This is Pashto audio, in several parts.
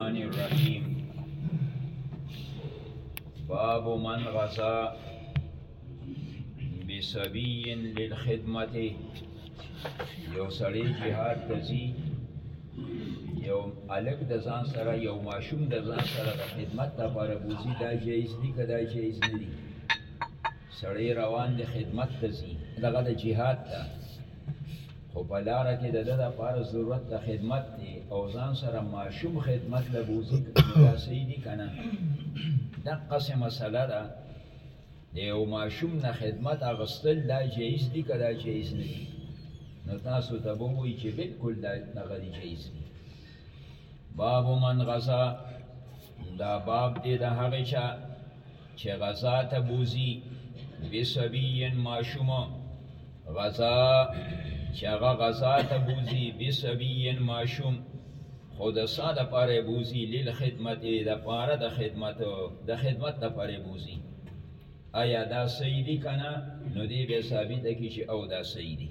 الرحمن الرحیم باب من غزا بسبی للخدمت یو سړی جهاد تزی یو الګ د ځان سره یو ماشوم د ځان سره د خدمت لپاره بوزي دا جایز دي که دا جایز نه دي سړی روان دی خدمت ته ځي دغه د جهاد ته خو په لاره کې د ده لپاره ضرورت د خدمت دی او ځان سره ماشوم خدمت له بوځي دا صحیح دي که نه دقسې مسله ده د یو ماشوم نه خدمت اخیستل دا جایز دي که دا جایز نه دي نو تاسو ته به ووایي چې بلکل دا دغه جایز دي باب من غزا دا باب دی د هغه چا چې غزا ته بوزي بسبین ماشوم غزا چې هغه غزا ته بوزي بسبین ماشوم خو د سا د پاره بوزي لیل خدمت د پاره د خدمت د خدمت د پاره بوزي آیا دا صحیح دي کنه نو دې به ثابت کی چې او دا صحیح دي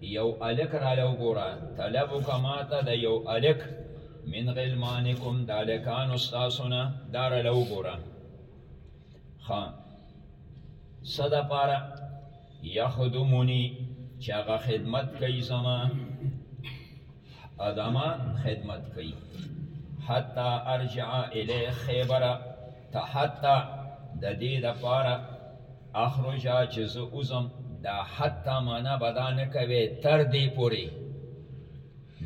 یو الک را لو ګورا طلب کما ته د یو الک من غلمانکم د الکان استاسونه دار لو ګورا خان صدا پارا یخدمونی چې هغه خدمت کوي زما ادمه خدمت کوي حتا ارجع الی خیبر ته حتا د دې د پاره اخرجا چې زه اوزم دا حتی معنا به دا نه کوي تر دې پورې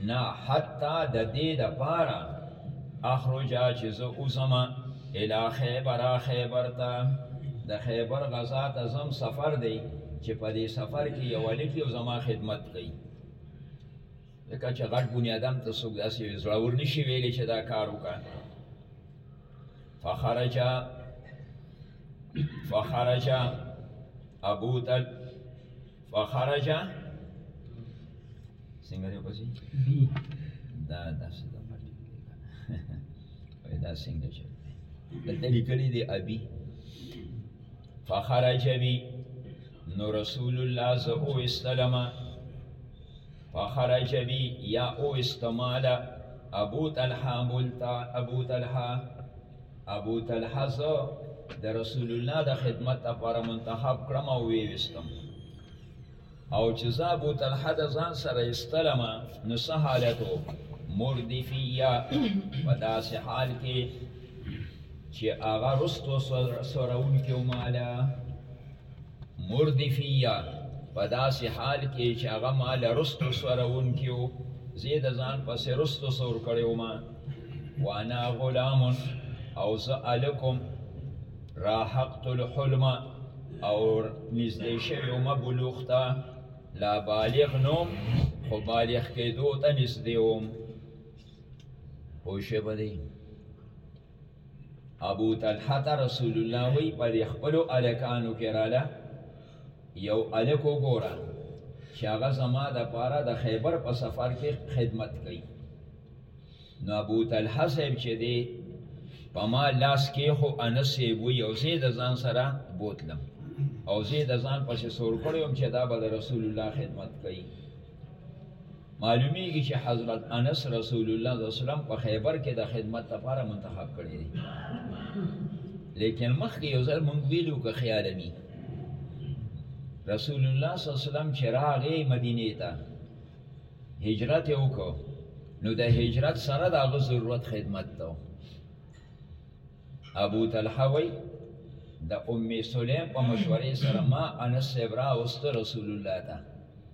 نه حتی د دې د پاره اخرجا چې زه اوزم الی خیبر خیبر ته د خیبر غزا ته زم سفر دی چې په دې سفر کې یو الک یو زما خدمت کوي ځکه چې غټ بنیادم ته څوک داسې زړور نشي ویلی چې دا کار وکړي فخرج فخرج ابو تل فخرج څنګه دی پسی بی دا داسې د پټی دی کنه دا څنګه چې د تلی کړي دی ابي فخرج بی نو رسول الله زو استلمه فخرج بی یا او استمال ابو طلحه ملتا ابو طلحه ابو طلحه زه د رسول الله د خدمت لپاره منتخب کړم او وی وستم او چې زه ابو طلحه د ځان سره استلم نو څه حالت و مردفیه په داسې حال کې چې هغه رستو سرونکي وماله مردفیه په داسې حال کې چې هغه ما له رستو سورونکي و زه د ځان پسې رستو سور کړی وم وانا غلام او زه الکم راحقت الحلم او نږدې شوی وم بلوغ ته لا بالغ نوم خو بالغ کېدو ته نږدې وم پوه شوې په دې ابو طلحه ته رسول الله وی په دې خپلو هلکانو کې راله یو هلک وګوره چې هغه زما دپاره د خیبر په سفر کې خدمت کوي نو ابو طلحه صاحب چې دی په ما لاس کې خو انس صاحب وی او زه د ځان سره بوتلم او زه د ځان پسې سور کړی وم چې دا به د رسول الله خدمت کوي معلومیږي چې حضرت انس رسول الله صلی الله علیه وسلم په خیبر کې د خدمت لپاره منتخب کړی دی لیکن مخکې یو ځل مونږ ویلو که خیال می رسول الله صلی الله علیه وسلم چې راغی مدینه ته هجرت یې وکړو نو د هجرت سره د هغه ضرورت خدمت ته ابو طلحه وی د ام سلیم په مشورې سره ما انس صاحب راوسته رسول الله ته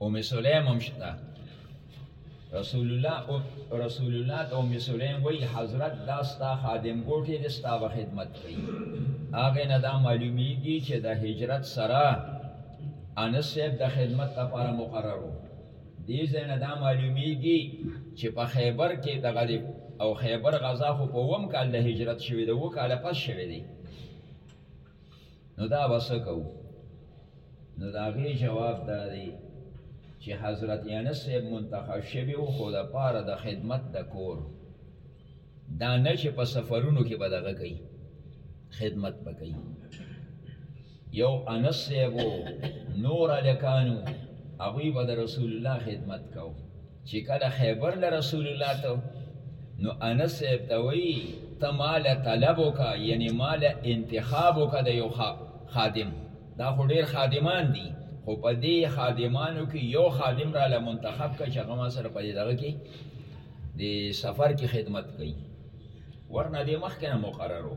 ام سلیم هم شته رسول الله او رسول الله ته ام سلیم وی حضرت دا ستا خادم ګوټی د ستا به خدمت کوي هغه نه دا معلومیږي چې د هجرت سره انس صاحب د خدمت لپاره مقرر وو دې ځای نه دا معلومیږي چې په خیبر کې د غریب او خیبر غزا خو په وم کال د هجرت شوې ده و کاله پس شوې دی نو دا بس کو نو دا غي جواب دا دی چې حضرت انس صاحب منتخب شوی او خو د پاره د خدمت د کور دا نه چې په سفرونو کې بدغه کوي خدمت بکوي یو انس صاحب نور الکانو هغه به د رسول الله خدمت کوي چې کله خیبر له رسول الله ته نو انس صاحب ته وایي ته ما له طلب وکړه یعنې ما له انتخاب وکړه د یو خادم دا خو ډېر خادمان دي خو په دې خادمانو کې یو خادم را له منتخب کړه چې هغه ما سره په دې دغه کې د سفر کې خدمت کوي ورنه دې مخکې نه مقرر و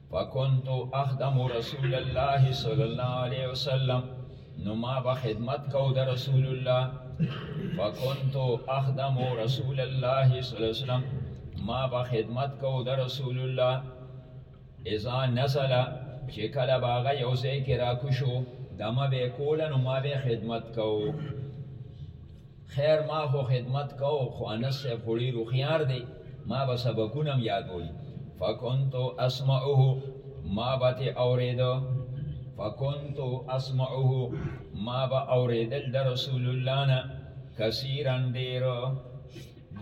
فکنت اخدم رسول الله صلی الله علیه وسلم نو ما به خدمت کو د رسول الله فکنت اخدم رسول الله صلی الله علیه وسلم ما به خدمت کو د رسول الله اذا نزل چې کله باغه یو ځای کې راکوشو دمه به کول نو ما به خدمت کو خیر ما خو خدمت کو خو انس صاحب خو ډیر هوښیار دی ما به سبقونه هم یادول فکنت اسمعه ما به ترې اورېده فکنت اسمعه ما به اورېدل د رسول الله نه کثیرا ډېر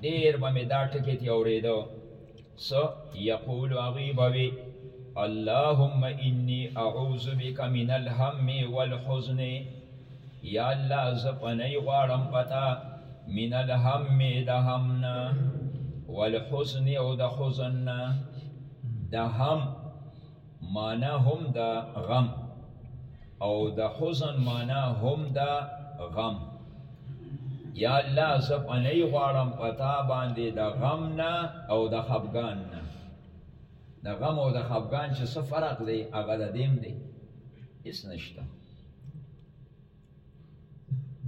ډېر به مې دا ټکې ترې اورېده س یقول هغوی به وي اللهم انی اعوذ بک من الهم والحزن یا الله زه پنۍ غواړم پتا من الهم د هم نه والحزن او د حزن نه د هم مانا هم دا غم او د حزن مانا هم دا غم یا الله زب انئی غواړم پتا باندې د غم نه او د خفګان نه د غم او د خفګان چې څه فرق دی هغه د دیم دی هیڅ نشته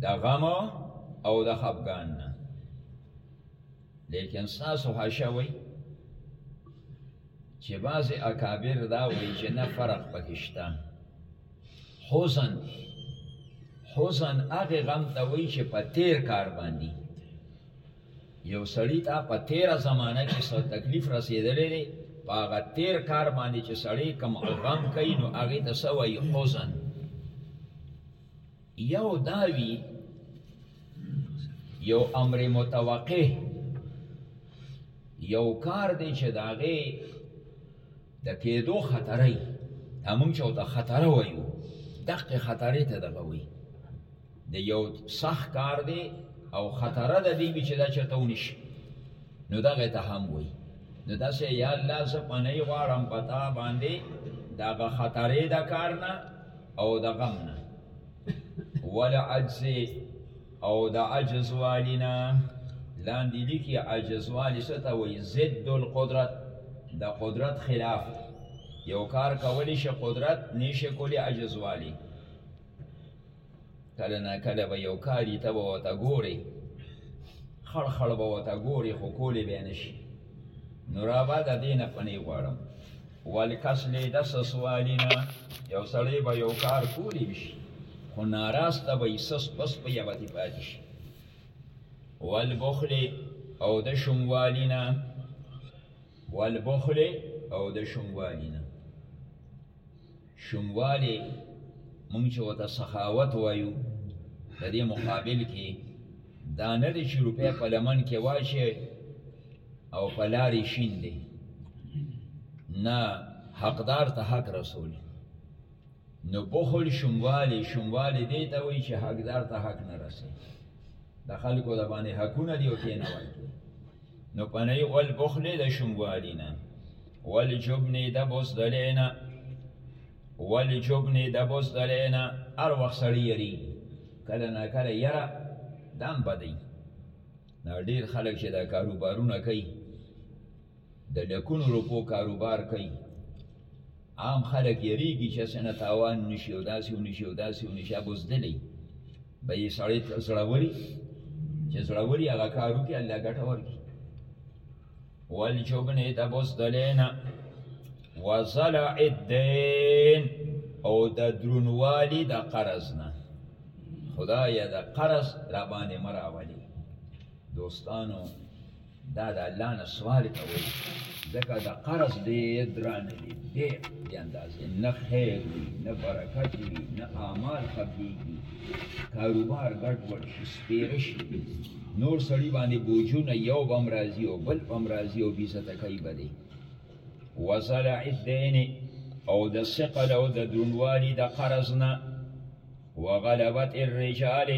د غم او د خفګان نه لیکن ستاسو حاشیه وایي چې بعضې اکابر دا وایي چې نه فرق پکې شته حزن حزن هغه غم ته وایي چې په تیر کار باندې یو سړی ته په تیره زمانه کې څه تکلیف رسېدلی دی په هغه تیر کار باندې چې سړی کوم غم کوي نو هغې ته څه وایي حزن یو دا وي یو امر متوقع یو کار دی چې د هغې د کېدو خطره وي همونږ چې ورته خطره وایو دقې خطرې ته دغه وایي د یو سخت کار دی او خطره د دې وي چې دا چېرته ونشي نو دغه ته هم وایي نو داسې یا الله زه پنۍ غواړم په تا باندې دغه خطرې د کار نه او د غم نه ولعجز او د عجز والینا لاندې لیکي عجز والی څه ته وایي ضد القدرت د قدرت خلاف یو کار کولی شي قدرت نشي کولی عجز والی کله نا کله به یو کاری ته به ورته ګورې خړ خړ به ورته ګورې خو کولی به یې نه شي نو رابه د دې نه پنې غواړم والکسل دس سوالینا یو سړی به یو کار کولی بشي خو ناراسته به یې سس پس په یې به تې پاتې شي والبخل او د شموالینا والبخل او د شموالینا شوموالی مونږ چې وته سخاوت وایو د دې مقابل کې دا نه دی چې روپۍ په لمن کې واچوي او په لارې شین دی نه حقدار ته حق رسول نو بخل شوموالی شوموالی دی ته وایي چې حقدار ته حق نه رسي د خلکو د باندې حقونه دی او کې نه ورکوي نو پنۍ غول بخل د شوموالي نه والجبن د بوزدلینا والجبن د بوزدلینا ار وخت سړی یری کله نه کله یرا دام بدی دا ډیر خلک چې دا کاروبارونه کوي د لکونو روپو کاروبار کوي عام خلک یریږي چې سنه تاوان نشي او داسې ونشي او داسې ونشي بوزدلی به یې سړی زړوري چې زړوري هغه کار وکړي الله ګټه ورکړي والجبن د بوزدلین وزلع الدین او د درونوالی د قرض نه خدای د قرض را باندې مراولي دوستانو دا د الله نه سوال کوي ځکه د قرض ډېر دران دي ډېر دې اندازې نه خیر وي نه برکت وي نه اعمال قبلېږي کاروبار ګډوډ شي سپېره شي نور سړی باندې بوجونه یو بم راځي او بل بم راځي او بیزته کوي بده وزل عدین او د ثقل او د درنوالي د قرض نه وغلبت الرجال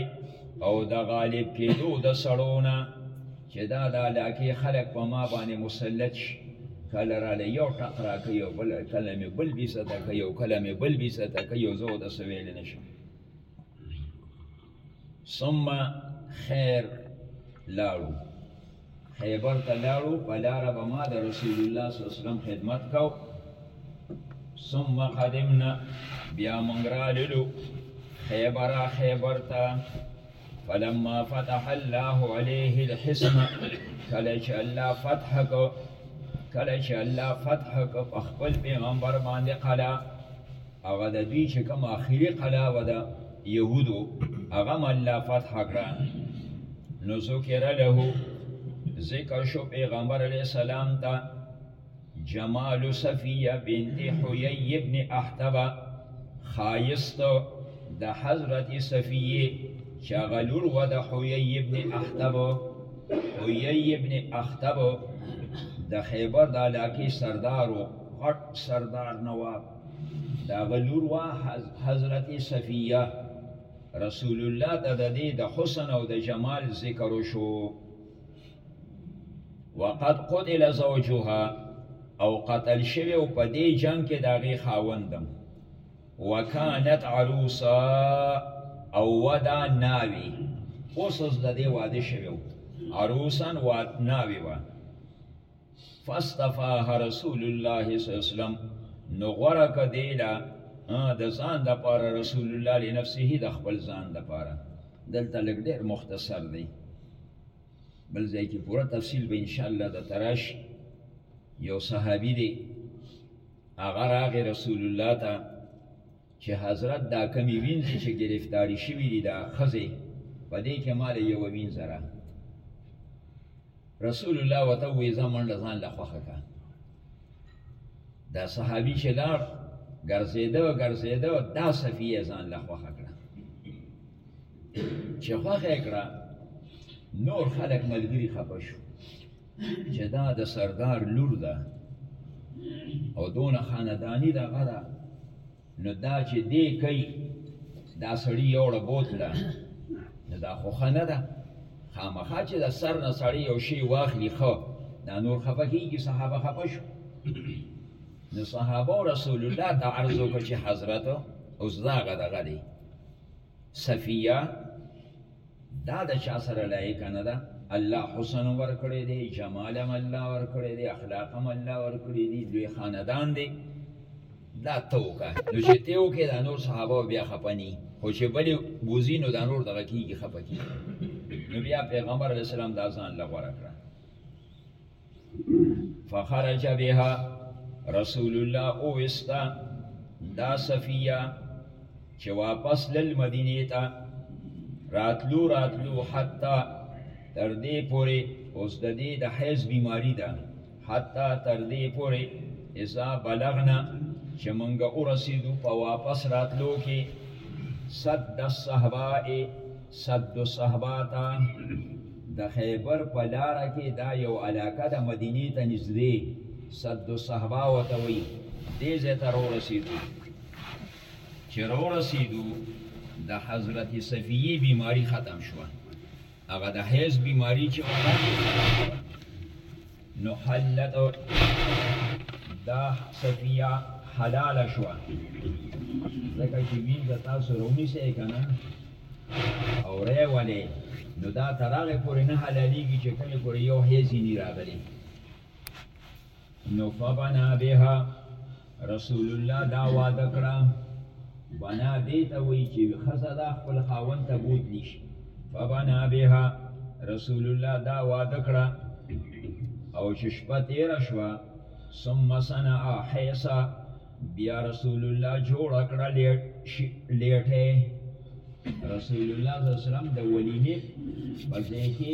او د غالب کېدو د سړونه چې دا د علاقې خلک په ما باندې مسلط شي کله راله یو ټق راکوي او بل کله مې بل بیزته کوي او کله مې بل بیزته کوي او زه ورته څه ویلی نه شم ثم خیر لاړو خیبر ته لاړو په لاره به ما د رسول الله صلی الله علیه وسلم خدمت کو ثم قدمنا بیا موږ راللو خیبر خیبر ته فلما فتح الله عليه الحسن کله چې الله فتح کو کله چې الله فتح کو په خپل پیغمبر باندې قلا هغه د دوی چې کوم اخیری قلا و ده یهودو هغه هم الله فتح کړه نو ذکر له ذکر شو پیغمبر علیه السلام ته جمال صفیه بنت حیی ابن احتبه خایست د حضرت صفیه چې هغه لور و د حیی ابن احتبه حیی ابن احتبه د خیبر د علاقې سردارو غټ سردار نواب دا غلور وا حضرت صفیه رسول الله ته د دې د حسن او د جمال ذکر شو وقد قتل زوجها او قتل شوی او په دې جنگ کې داغه خاوندم وکانت عروسا او ودا ناوی اوس د دې واده شوی عروسن وات ناوی و فاستفاها رسول الله صلی الله علیه وسلم نو غره کدیلا د ځان د پاره رسول الله لنفسه د خپل ځان د پاره دلته لګ ډیر مختصر دی بل ځای کې پوره تفصیل به ان شاء الله د تراش یو صحابي دی هغه راغی رسول الله ته چه حضرت دا کمی وینځی چه گرفتاری شوی دی دا خزه په دی که مال یو وینځ را رسول الله وته وی زمون لزان لخوخه کا دا صحابی چه لار ګرځیده او ګرځیده دا صفیه ځان لخوخه کړه چه خوخه کړه نور خلق ملګری خپشو چې دا د سردار لور ده او دون خاندانی دا غره نو دا چې دی کوي دا سړی یوړه بوتله نو دا خو ښه نه ده خامخا چې د سر نه سړی یو شی واخلي ښه دا نور خفه کېږي صحابه خفه شو نو صحابه رسول الله ته عرض وکړ چې حضرت اوس دا غه دغه دی صفیه دا د چا سره لایق نه ده الله حسن ورکړی دی جمال هم الله ورکړی دی اخلاق هم الله ورکړی دی لوی خاندان دی دا ته وکړه نو چې ته وکړې دا نور صحابه بیا خفه ني خو چې بلې بوځي نو دا نور دغه کېږي خفه کېږي نو بیا پیغمبر علیه السلام دا ځان له غوره کړه فخرج بها رسول الله او وستا دا صفیه چې واپس لل مدینه ته راتلو راتلو حتا تر دې پورې اوس د دې د حیض بیماری ده حتا تر دې پورې اذا بلغنا چې مونږ ورسېدو په واپس راتلو کې صد الصحباء صد الصحباتا د خیبر په لاره کې دا یو علاقه د مدینې ته نږدې صد الصحبا ورته وایي دې ځای ته راورسېدو چې راورسېدو د حضرت صفیه بیماری ختم شوه هغه د حیض بیماری چې وه نو حلت دا صفیه حلال شو ځکه چې مين د تاسو رونی سه کنه او ری ولې نو دا تراغه پورې نه حلاليږي چې کله پورې یو هیڅ نه راغلي نو فبنا بها رسول الله دا وعده کړه بنا دې ته وایي چې ښځه دا خپل خاوند ته بوتلی شي فبنا بها رسول الله دا وعده کړه او چې شپه تېره شوه ثم صنع حیثا بیا رسول الله جوړ کړه لیټه رسول الله صلی الله علیه وسلم د ولیمې په ځای کې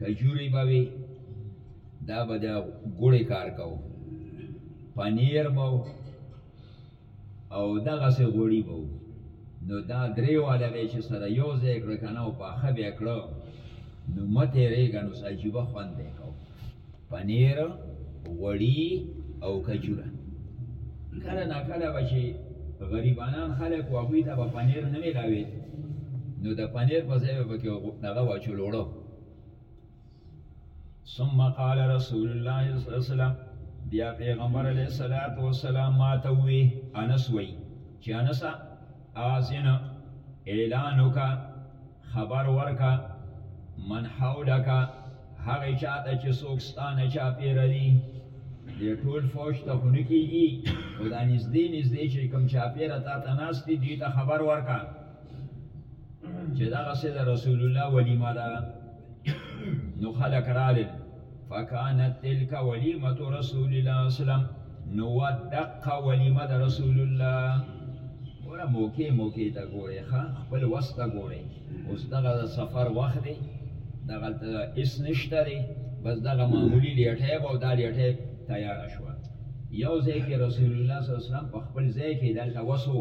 کجوري به وي دا به د ګوړې کار کو پنیر به او دغسې غوړي به نو دا درې واله به چې سره یو ځای کړه که نه او پاخه به یې کړه نو مه تېرېږه نو څه عجیبه خوند به یې کو پنیر، غوړي او کجوره. کله نا کله به چې غریبانان خلک و هغوی ته به پنیر نه میلاوید نو د پنیر په ځای به پکې دغه واچول اوړه ثم قال رسول الله صلی الله علیه وسلم بیا پیغمبر علیه الصلاۃ والسلام ما ته وی انس وی چې انس اذن اعلان وکړه خبر ورکه من حولک هغه چاته چې څوک ستانه چاپیره دي د ټول فوج ته خو نه کیږي خو دا نږدې نږدې چې کوم چاپیره تا ته ناست دي دوی ته خبر ورکه چې دغسې د رسول الله ولیمه ده نو خلک رالل فکانت تلک ولیمت رسول الله اسلام نو دقه ولیمه د رسول الله ګوره موقع موقع ته ګورې ښه خپل وس ته ګورې اوس دغه د سفر وخت دی دغلته هېڅ نشته دی بس دغه معمولي لیټۍ به او دا لیټۍ تیاره شوه یو ځای کې رسول الله صلی الله علیه وسلم په خپل ځای کې دلته وسو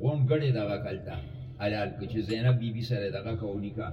غونډ ګړې دغه کلته حلال که چې زینب بیبي بی سره دغه کو نکاح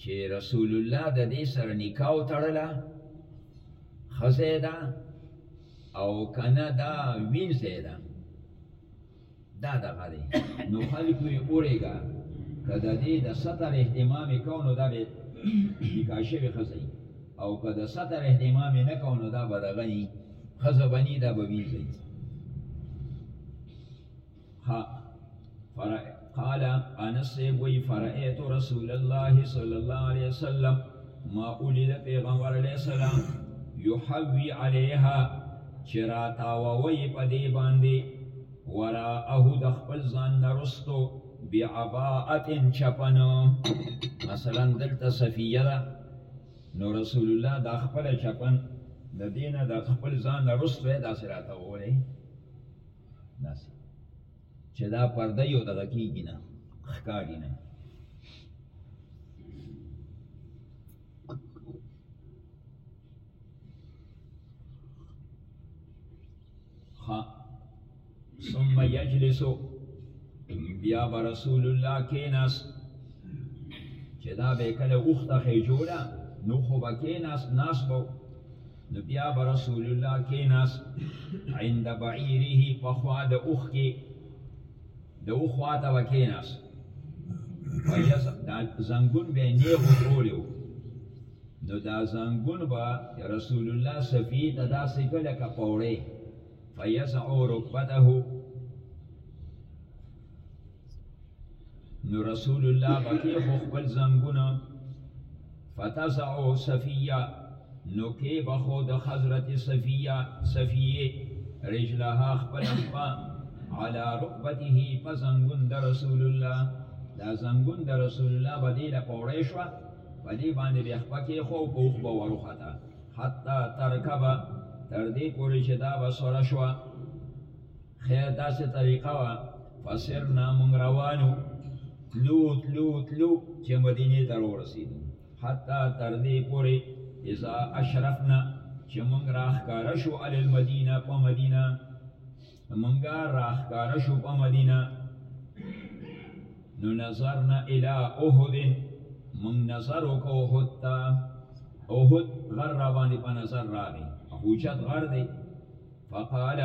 چې رسول الله د دې سره نکاح تړله خزه ده او کنه دا وین زیده دا دغه دی نو خلکو یې اورېږه که د دې د ستر اهتمام یې کو نو دا به نکاح شوې ښځه او که د ستر اهتمام یې نه کو نو دا به دغه ښځه بني دا به وینځي ها فر قال انس وی فرئیت رسول الله صلی الله علیه وسلم ما اولی د پیغمبر علیه السلام یحوی علیها چرا تاووی په دی باندې وراءه د خپل ځان نرستو بعباءت چپنو مثلا دلته صفیه ده نو رسول الله د خپل چپن د دینه د خپل ځان نرستو داسې راته وولی داسې چې دا پرده یو دغه کېږي نه ښکاري نه ثم یجلسو بیا به رسول الله کیناس چې دا به کله اوخته خې جوړه نو خو به کیناس ناس به نو بیا به رسول الله کیناس عند بعیره په خوا د اوښ کې د اوښ خوا ته به کیناس دا زنګون به یې نیغ وترولی و نو دا زنګون به رسول الله صفي ته داسې که لکه پوړی فیضع رکبته نو رسول الله بکی خو خپل زنګونه فتزعو صفیه نو کې بخو د حضرت صفیه صفیه رجلها خپل خپا على رقبته فزنګون د رسول الله دا زنګون د رسول الله بدی له پوړې شو بدی باندې به خپل کې خو بوخ به ورخته حتا ترکبه تر دې پورې چې دا وسره شو خیر داسې طریقه وه فسرنا مونږ روانو تلو تلو تلو چې مدینې ته ورسېدو حتی تر دې پورې اذا اشرفنا چې مونږ راښکاره شو ال المدینه په مدینه مونږه راښکاره شو په مدینه نو نظرنا الی احد مونږ نظر وکړو احد ته احد غر را باندې په نظر راغی احوچت غر دی فقال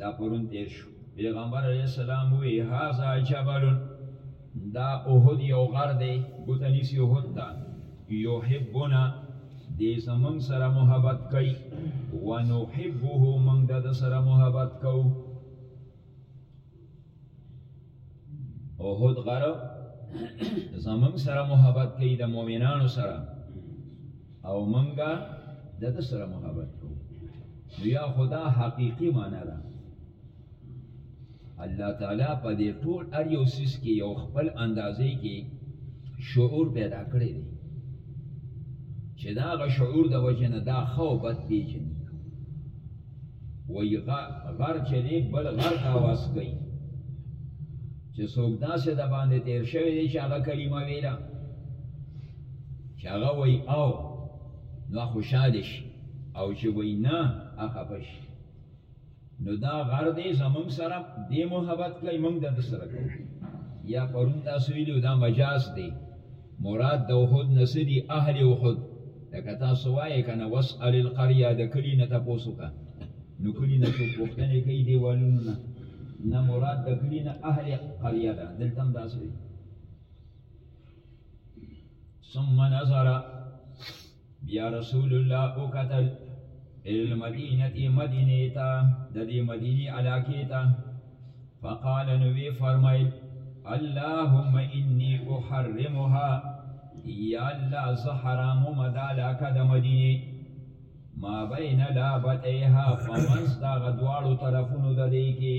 دا پرون تیر شو پیغمبر علیه السلام وی هذا جبل دا احد یو غر دی ګوته نیسی احد ته یحبنا دی زمونږ سره محبت کوي ونحبه مونږ د سره محبت کوو اوحد غره زمنګ سره محبت کوي د مؤمنانو سره او منګه د د سره محبت کو نو یا خدا حقیقی معنا ده الله تعالی په دې ټول ار یو سیس کې یو خپل اندازې کې شعور پیدا کړی دی چې دا غ شعور د وجه نه دا خو بد پیژني وای غر چې دی بل غر ته اواز کوي چې څوک داسې د باندې تیر شوی دی چې هغه کلمه ویله چې هغه وای او نو خوشاله شي او چې وای نه هغه پش نو دا غر دی زمونږ سره دې محبت کوي مونږ د سره کوو یا پرون تاسو ویلو دا مجاز دی مراد د احد نه څه دي اهل احد لکه تاسو وایې که نه وسأل القریه د کلي نه تپوس وکړه نو کلي نه څوک پوښتنې کوي دیوالونو نه نه مراد د کلي نه اهل قریه ده دلته هم داسې دی ثم نظر بیا رسول الله او قتل المدینه مدینه تا د دې مدینه علاقه تا فقال نو وی فرمایل اللهم انی احرمها یا الله زه حرام مدالا کد مدینه ما بین لابتیها فمنس دا غدوالو طرفونو د دې کې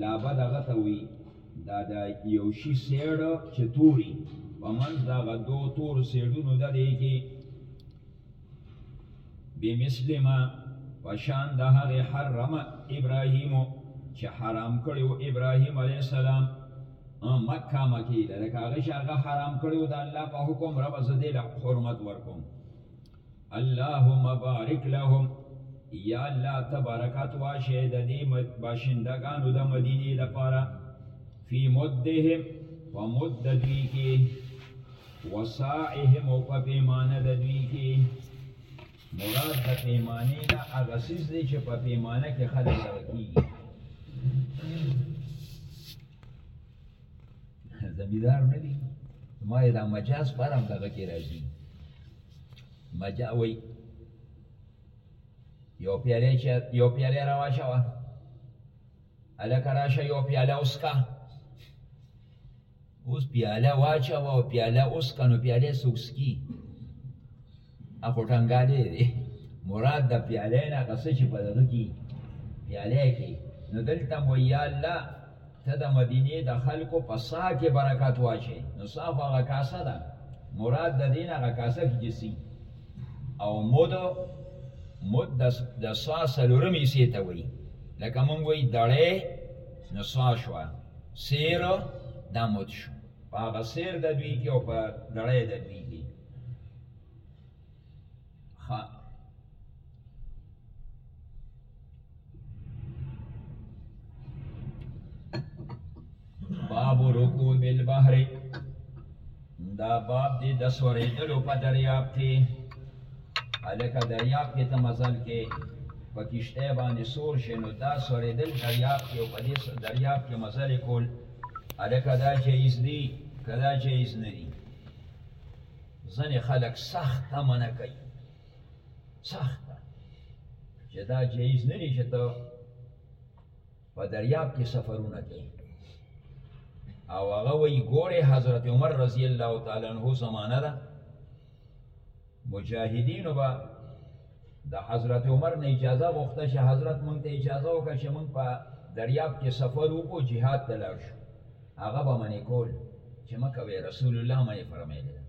لابد غتوي دا د یو شي سیډ چې توري په منځ د هغه دوو تورو سیډونو درېږي بمثل ما په شان د هغې حرم ابراهیم چې حرام کړی و ابراهیم علیه السلام مکه مکې له لکه هغه چې هغه حرام کړی و د الله په حکم ربه زه دې له حرمت ورکوم اللهم بارک لهم یا الله تبارکات واشه د دې باشندگانو د مدینه لپاره فی مدهم په مد د دوی کې وسائهم او په پیمانه د دوی کې مراد د پیمانه نه هغه سیس دی چې په پیمانه کې خلک سره کیږي زمیدار نه دی ما دا مجاز پرم دغه کې راځي مجا وای یو پیاله چې یو پیاله راواچوه الکه راشه یو پیاله اوسکه اوس پیاله واچوه او پیاله اوسکه نو پیاله سوکسکی اخو ټنګالی دی مراد د پیالی نه هغه څه چې په دغه کې پیالی کې نو دلته هم وایي یا الله ته د مدینې د خلکو په سا کې برکت واچې نو سا خو هغه کاسه ده مراد د دین هغه کاسه کې چې سي او مد مد د سا سلورم حصې ته وایي لکه مونږ وایي دړی نو سا شوه سیر دا مد شو په هغه سیر د دوی کې او په دړی د دوی کې ها باب رکوب البحر دا باب دی د سورېدلو په دریاب کې هلکه دریاب کې ته مزل کې په کشته باندې سور شې نو دا سورېدل دریاب کې او په دې دریاب کې مزل کول هلکه دا جایز دي که دا جایز نه دي ځنې خلک سخته منع کوي سخته چې دا جایز نه دی چې ته په دریاب کې سفرونه کوي او هغه وی ګوره حضرت عمر رضی الله تعالی عنہ زمانہ ده مجاهدین با د حضرت عمر نه اجازه غوښته چې حضرت مونږ ته اجازه وکړه چې مونږ په دریاب کې سفر وکړو jihad ته لاړ شو هغه به منې کول چې مه کوې رسول الله منې فرمایلی ده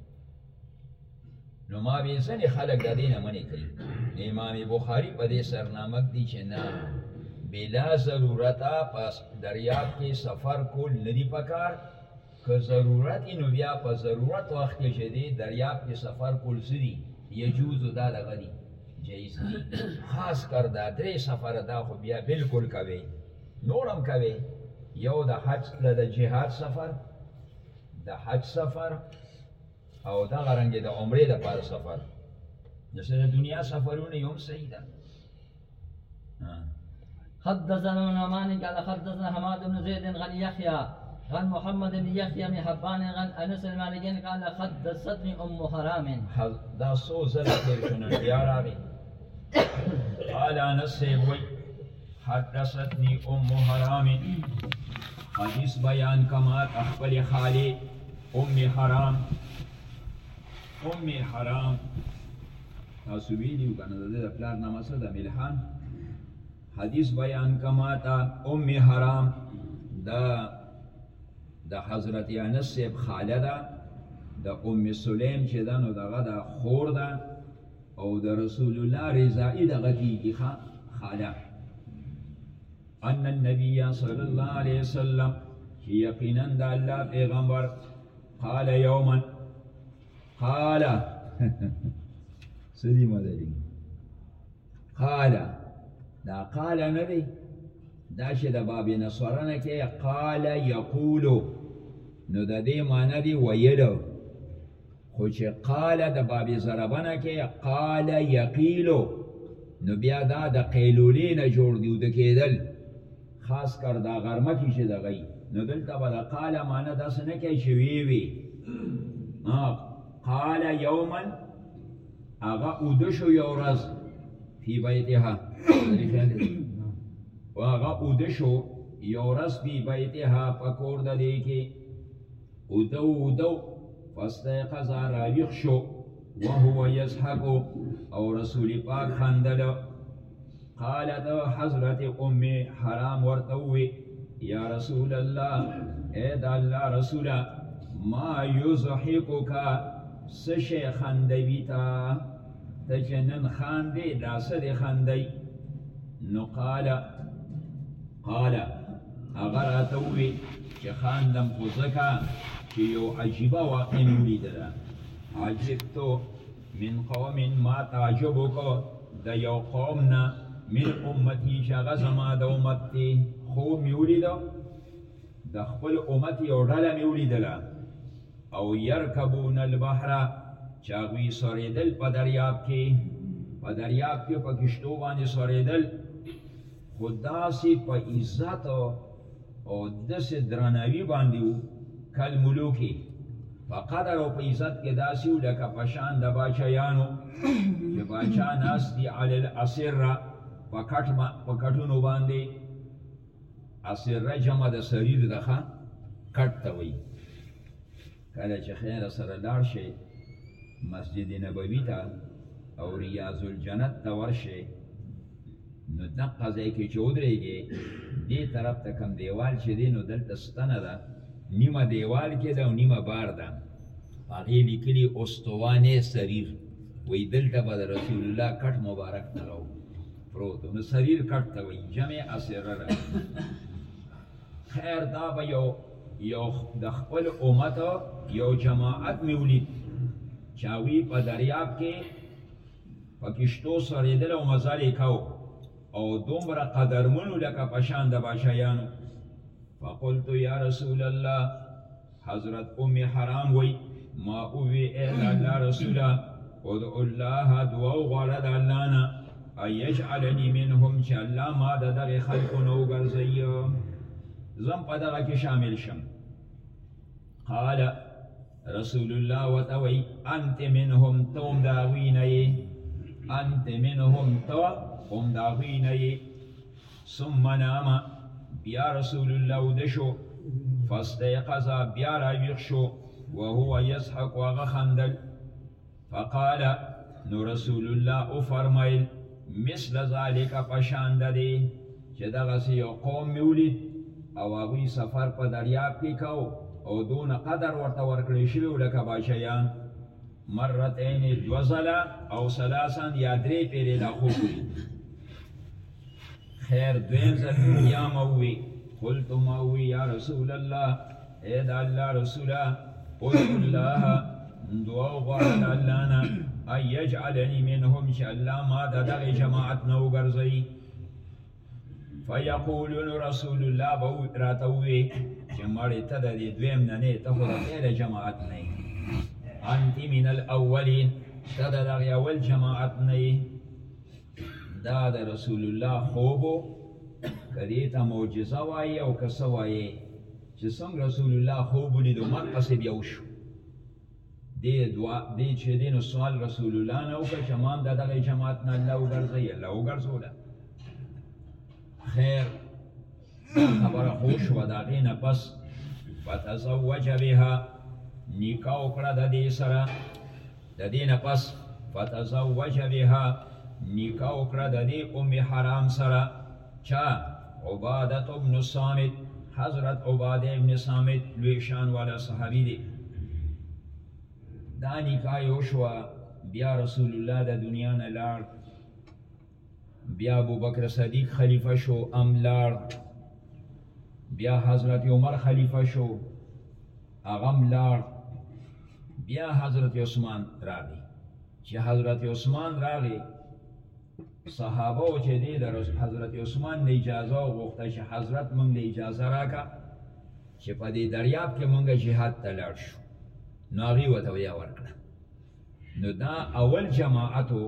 نو ما به ځنې خلک د دې نه منې کوي نو امام بخاري په دې سرنامه دی چې نه بلا ضرورته پس دریاب کې سفر کول نه دی پکار که ضرورت نو بیا په ضرورت وخت کې چې دی دریاب کې سفر کول څه دي یجوز دا دغه دي جایز دي خاص کر دا درې سفر دا خو بیا بالکل کوي نور هم کوي یو د حج د جهاد سفر د حج سفر او د غرنګ د عمره د پاره سفر نو سره دنیا سفرونه یوم صحیح ده حدثنا من عمان قال حدثنا حماد بن زيد عن يحيى عن محمد بن يحيى بن حبان عن انس بن مالك قال حدثتني ام حرام دا سو زل تیر شنو بیا راغی قال انس وی حدثتنی ام حرام حدیث بیان کما تخبل خالی ام حرام ام حرام تاسو ویلیو کنه د دې پلار نامه څه د ملحان حدیث بیان کما تا ام حرام دا د حضرت انس صاحب خاله ده د ام سلیم چې ده نو دغه د خور ده او د رسول الله رضای دغه کیږي ښا خاله ان النبي صلی الله علیه وسلم چې یقینا د الله پیغمبر قال یوما قال سدی مدری قال دا قال نه دی دا چې د باب نصرنه کې قال یقول نو د دې معنی دی ویلو خو چې قال د باب ضربنه کې قال یقیلو نو بیا دا د قیلولې نه جوړ دی د کېدل خاص کر دا غرمه کې چې دغه نو دلته به د قال معنی داسې نه کوي چې وی وی قال یوما هغه اوده شو یو ورځ فی بیتها هغه اوده شو یو ورځ فی بیتها په کور د دې کې او دو او دو فاستيقظ راويخ شو وهو يضحك او رسول پاک خندل قالت حضرت ام حرام ورتوي يا رسول الله اي د الله رسوله ما يضحكك سشي خندوي تا ته چې نن خاندې دا څه دې خاندي نو قال قال هغه راته ووی چې خاندم خو ځکه چې یو عجیبه واقع مې ولیدله عجبتو من قوم ما تعجب وکړو د یو قوم نه من امتی چې هغه زما د امت دی خوب مې ولیده د خپل امت یو ډله مې ولیدله او یرکبون البحر چې هغوی سورېدل په دریاب کې په دریاب کې په کشتو باندې سورېدل خو داسې په عزت او داسې درناوي باندې وو کل ملوکې په قدر او په عزت کې داسې وو لکه په شان د باچایانو چې باچا ناست دي علی الاسره په کټ په کټونو باندې اسره جمع د سریر دخه کټ ته وایي کله چې خیر سره لاړ شئ مسجد نبوي ته او ریاض الجنت ته ورشئ نو دقه ځای کې چې ودرېږې دې طرف ته کم دیوال چې دی نو دلته ستنه ده نیمه دیوال کې ده او نیمه بار ده هغې لیکلي استوانه سریر وایي دلته به د رسول الله کټ مبارک دغه پروت نو سریر کټ ته وایي جمع اسره ده خیر دا به یو یو د خپل امت یو جماعت مې ولید چې هغوی په دریاب کې په کشتو سړېدل او مزل یې کاو او دومره قدرمنو لکه په شان د بادشاهیانو فقلت یا رسول الله حضرت ام حرام وی ما اوی اے الله رسولا ادعو الله دعا غواړه د الله نه ايجعلني منهم چې الله ما د دغه خلکو نه وګرځي زم په دغه کې شامل شم قال رسول الله وتوي انت منهم توم داوینه انت منهم تو هم داوینه ثم نام بیا رسول الله ودشو فاستيقظ بیا راویخ شو وهو يسحق وغه خندل فقال نو رسول الله او فرمایل مثل ذالک پشان ده دی چې دغه یو قوم میولید او هغه سفر په دریاب کې کاو او دون قدر ورته ورکړی شوی لکه باشیان مرتين دوه ځله او ثلاثا یا درې پیرې لا خوب وي خیر دویم ځل یا موي قلت موي یا رسول الله اے د الله رسوله قل الله دعا غواړه د الله نه ايجعلني منهم چې الله ما د دغه جماعت نه وګرځي فیقولون رسول الله به راته ووی چې مړې ته د دې دویم نه نه ته خو د پیل جماعت نه یې انت من الاولین ته د دغه اول جماعت نه یې دا د رسول الله خوب که دې ته معجزه وایي او که څه وایي چې څنګه رسول الله خوب ولیدو مرګ پسې بیا وشو دی دعا دی چې دین سوال رسول الله نه وکړ چې مام د دغه جماعت نه الله وګرځي الله وګرځوله خیر خبره خوش و دا غینه پس فتزوج بها نکاح وکړه د دې سره د دې نه پس فتزوج بها نکاح وکړه د دې ام حرام سره چا عبادت ابن سامت حضرت عباده ابن سامت لوی شان والا صحابي دی دا نکاح یو شو بیا رسول الله د دنیا نه لاړ بیا ابو بکر صدیق خلیفہ شو ام لاړ بیا حضرت عمر خلیفہ شو اغم لاړ بیا حضرت عثمان راغی چې حضرت عثمان راغی صحابه او چې دی د حضرت عثمان له اجازه او غوښته چې حضرت مونږ له اجازه راکا چې په دې دریاب کې مونږه جهاد ته لاړ شو نو هغه وته ویا ورکړه نو دا اول جماعتو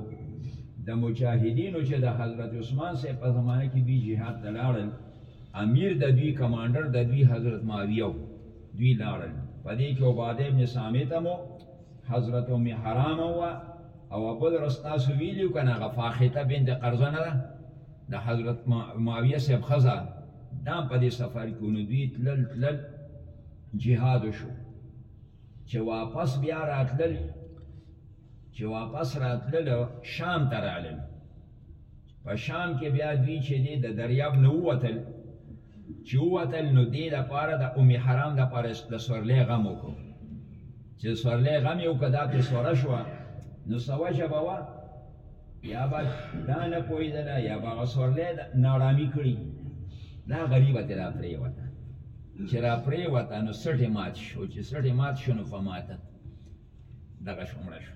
د مجاهدینو چې د حضرت عثمان سره په زمانه کې دوی جهاد ته لاړل امیر د دوی کمانډر د دوی حضرت معاویه دوی لاړل په دې کې عباده ابن سامت مو حضرت ام حرام وا او بل رستا سو ویلو کنه غفاخته بنت قرزه نه د حضرت معاویه صاحب خزا دا په دې سفر کې نو دوی تلل تلل جهاد شو چې واپس بیا راتلل چې واپس راتلل شام ته رالل په شام کې بیا دوی چې دی د دریاب نه ووتل چې ووتل نو دې لپاره د ام حرام لپاره د سورلۍ غم وکړو چې سورلۍ غم یې وکړه دا پې سوره شوه نو څه وجه به وه یا به دا نه پوهېدله یا به هغه سورلۍ ناړامي کړي دا غریبه ترې را پرېوته چې را پرېوته نو سټې مات شو چې سټې مات شو نو فماتت دغه شو مړه شو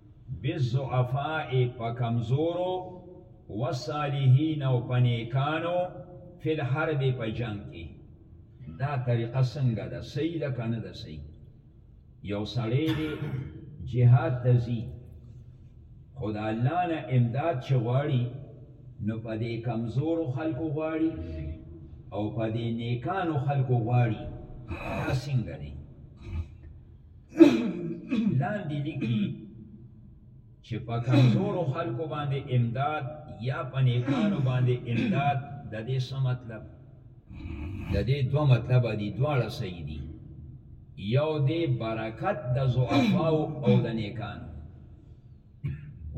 بالضعفاء په کمزورو والصالحین او په نیکانو فی الحرب په جنگ کې دا طریقه څنګه ده صحیح ده که نه ده صحیح یو سړی دی جهاد ته ځي خو د الله نه امداد چې غواړي نو په دې کمزورو خلکو غواړي او په دې نیکانو خلکو غواړي دا څنګه دی لاندې لیکي چې په کمزورو خلکو باندې امداد یا په نیکانو باندې امداد د دې څه مطلب د دې دوه مطلبه دي دواړه صحیح دي یو دی برکت د ضعفاو او د نیکانو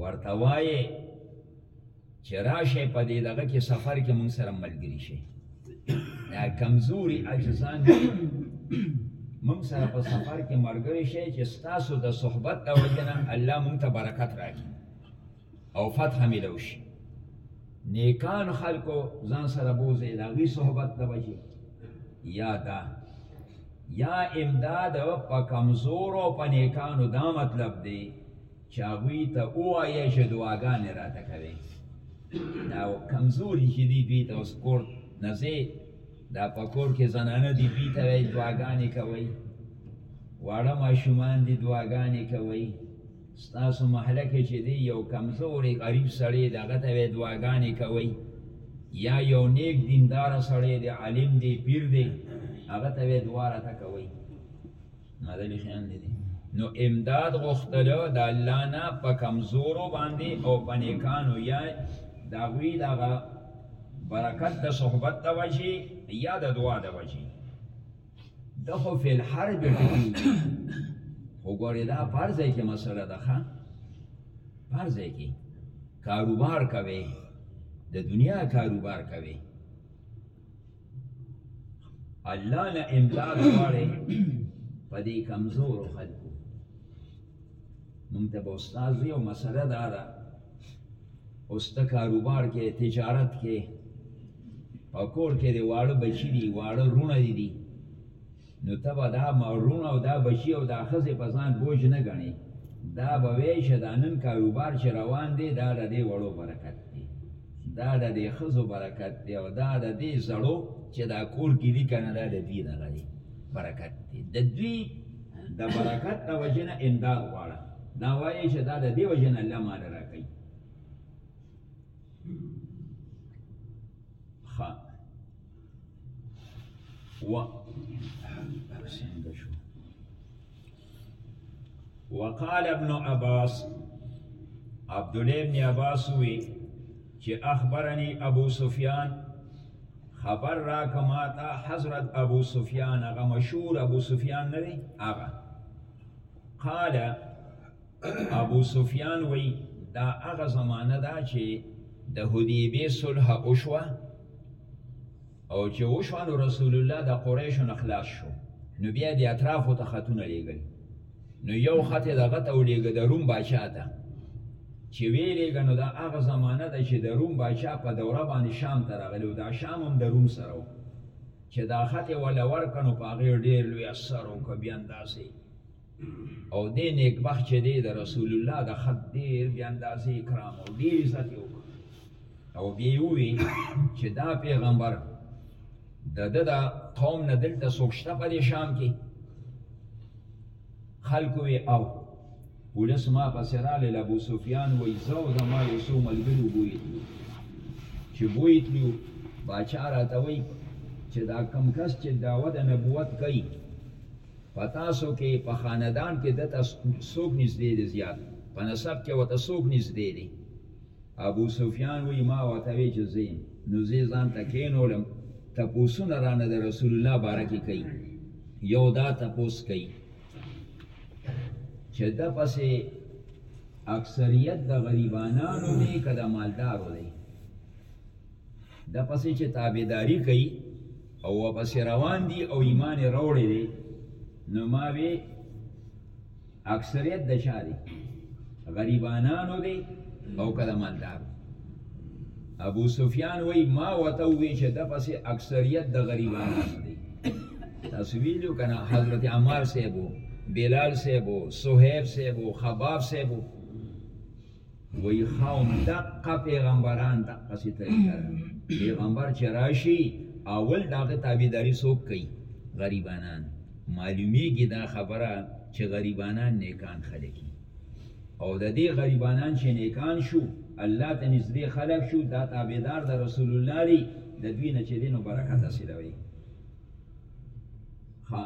ورته وایې چې راشه په دې دغه کې سفر کې مونږ سره ملګری شي دا کمزوري اجزان مونږ سره په سفر کې ملګری شي چې ستاسو د صحبت د وجنه الله مونږ ته برکت راکړي او فتح ملو شي نیکان خلکو ځان سره بوزي د هغوی صحبت د وجې یا دا یا امداد په کمزورو په نیکانو دا مطلب دی چې هغوی ته ووایه چې دعاګانې راته کوي دا کمزوري چې دي دوی ته اوس کور نه ځې دا په کور کې زنانه دي دوی ته وایي دعاګانې کوئ واړه ماشومان دي دعاګانې کوئ ستاسو محله کې چې دی یو کمزوري غریب سړی دی هغه ته وایي دعاګانې کوئ یا یو نیک دیندار سړی دی عالم دی پیر دی هغه ته وایي دعا راته کوئ ماده بخیان دي نو امداد غختلو د الله نه په کمزورو باندې او په نیکانو یا دا غوی دغه برکت د صحبت د وجې یا د دعا د وجې د خو فی الحرب ټکی خو ګورې دا پرځای کې مسله ده ښه پرځای کې کاروبار کوي د دنیا کاروبار کوي الله نه امداد غواړي په دې کمزورو خلکو مونږ ته به استاد وي او مسله دا ده اوس ته کاروبار کې تجارت کې په کور کې د واړه بچي دي واړه رونه دي نو ته به دا مارونه او دا بچي او دا ښځې په ځان بوج نه ګڼې، دا به وایې چې دا نن کاروبار چې روان دی، دا د دې وړو برکت دی، دا د دې ښځو برکت دی او دا د دې زړو چې دا کور کې دي که نه، دا د دوی دغه دی، برکت دی. د دوی د برکت د وجې نه امداد غواړه، دا وایې چې دا د دې وجې نه الله مال راکوي. ښه. و څنګه شو وقال ابن عباس عبد الله ابن عباس وی چې اخبرني ابو سفیان خبر را کما تا حضرت ابو سفیان هغه مشهور ابو سفیان نه دی هغه قال ابو سفیان وی دا هغه زمانه دا چې د حدیبې صلح وشوه او چې وشوه نو رسول الله د قریشو نه خلاص شو نو بیا د اطرافو ته خطونه لیږل نو یو خط یې دغه ته ولیږه د روم باچا ته چې ویلېږه نو دا هغه زمانه ده چې د روم باچا په دوره باندې شام ته راغلی او دا شام هم د روم سره و چې دا خط یې وله ورکړ نو په هغې ډېر لوی اثر وکړ بیا اندازې او دې نیکبخت چې دی د رسول الله د خط ډېر بې اندازې اکرام او ډېر عزت یې وکړ او بیا یې ووی چې دا پیغمبر د ده د قوم نه دلته څوک شته په دې شام کې خلکو یې او ولس ما پسې راغلی له ابو سفیان وایي زه او زما یو څو ملګري وبوی تلو چې بوی تلو باچا راته وایي چې دا کم کس چې دعوه د نبوت کوي په تاسو کې په خاندان کې دته څوک نږدې دی زیات په نسب کې ورته څوک نږدې دی ابو سفیان وی ما ورته وی چې زه نو زه ځان ته کینولم تپوسونه رانه د رسول الله باره کې کوي یو دا تپوس کوي چې د پسې اکثریت د غریبانانو دی که د مالدارو دی د پسې چې تابعداري کوي او پسې روان دي او ایمان یې راوړی دی نو ما وی اکثریت د چا دی غریبانانو دی او که د مالدارو ابو سفیان وی ما ورته ووی چې د پسې اکثریت د غریبانانو دی تاسو ویلو که نه حضرت عمار صاحب و بلال صاحب و صهیب صاحب و خباب صاحب و وی خام دقه پیغمبران دقه سی طریقه ده پیغمبر چې راشي اول داغه تابعداري څوک کوي غریبانان معلومیږي دا خبره چې غریبانان نیکان خلک او د دې غریبانان چې نیکان شو الله ته نږدې خلک شو دا تابعدار د رسول الله دی د دوی نه چې دینو برکت حاصلوي ها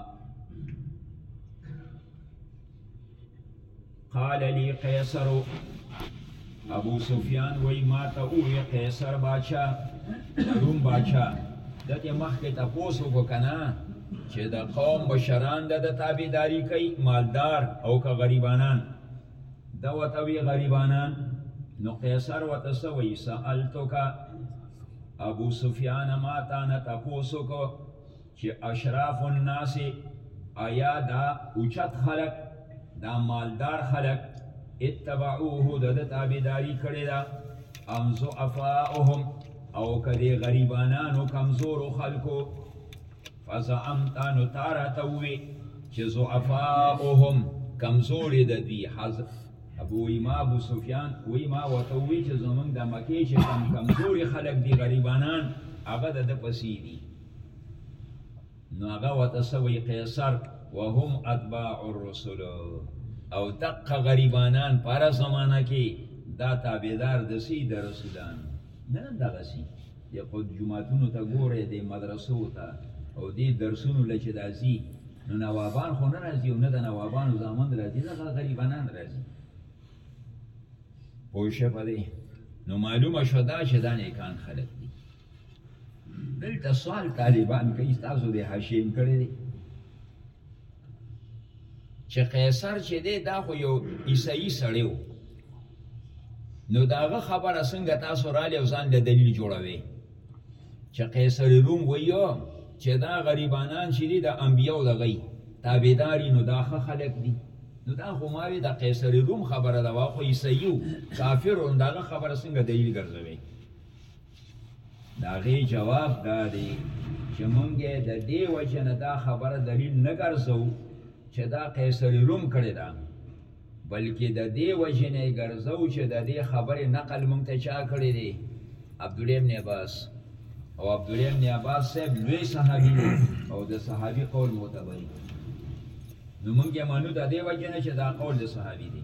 قال لي قیصر ابو سفیان وای ما ته او قیصر باچا روم باچا دته مخکې تاسو کو کنه چې د قوم بشران د تابعداري کوي مالدار او که غریبانان دا وته وی غریبانان نو قیصر وته سوي سالتک ابو سفیان ما تا نه تاسو کو چې اشراف الناس ایا دا اوچت خلق دا مالدار خلق اتبعوه د د تابعداري کړې ده ام ضعفاءهم او کدی غریبانانو کمزورو خلکو فزعمت نو تارا توي چې ضعفاءهم کمزوري د دوی حذف ابو ایما ابو سفیان وی ما وته وی چې زمونږ د مکه چې کم کمزوري خلک دي غریبانان هغه د پسې دي نو هغه وته سوی قیصر وهم اتباع الرسل او دقه غریبانان پر زمانہ کې دا تابعدار د سی د رسولان نه نه دغه سی د خود جمعتونو ته ګوره د مدرسو ته او د درسونو لچې دازي نو نوابان خو نه راځي او نه د نوابانو زامن راځي دغه غریبانان راځي پوه شه په دې نو معلومه شو دا چې دا نیکان خلک دي دلته سوال طالبان کوي تاسو د هاشم کړی دی چې قیصر چې دی دا خو یو عیسائی سړی و نو د هغه خبره څنګه تاسو رالی او ځان له دلیل جوړوي چې قیصر روم ویو چې دا غریبانان چې دي د انبیو دغی تابعداري نو دا ښه خلک دي نو دا خو ما وی د قیصر روم خبره ده واخو عیسیو کافر او دغه خبره څنګه دلیل ګرځوي د هغې جواب دا دی چې مونږ یې د دې وجې نه دا خبره دلیل نه ګرځو چې دا قیصر روم کړې ده بلکې د دې وجې نه یې ګرځو چې د دې خبرې نقل مونږ ته چا کړی دی عبدالله ابن عباس او عبدالله ابن عباس صاحب لوی صحابي او د صحابي قول معتبري نو مونږ یې منو د دې وجې نه چې دا قول د صحابي دی